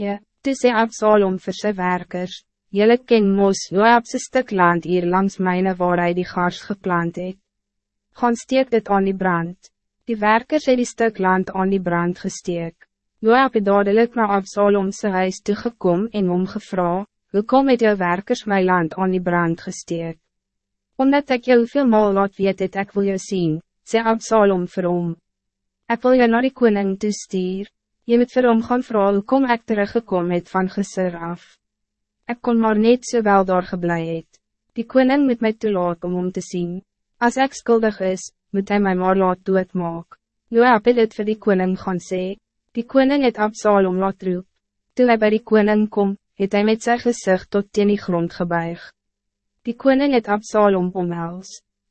Ja, toe sê Absalom vir sy werkers, Jylle ken mos Joabse stuk land hier langs myne waar hy die gars geplant het. Gaan steek dit aan die brand. Die werkers het die stuk land aan die brand gesteek. Joab het dadelijk na Absalomse huis toegekom en omgevra, hoe kom het jou werkers my land aan die brand gesteek? Omdat ik jou veel mal laat weet het ek wil jou zien, sê Absalom vir hom. Ek wil jou naar die koning toestuur. Je moet vir hom gaan vragen hoe kom ek teruggekom het van geser af. Ik kon maar net so wel daar geblei het. Die koning moet mij toelaat om om te zien. Als ik schuldig is, moet hij mij maar laat doodmaak. Joab het het vir die koning gaan sê. Die koning het Absalom laat roep. Toe hy by die koning kom, het hij met zijn gezicht tot teen die grond gebuig. Die koning het Absalom omhels.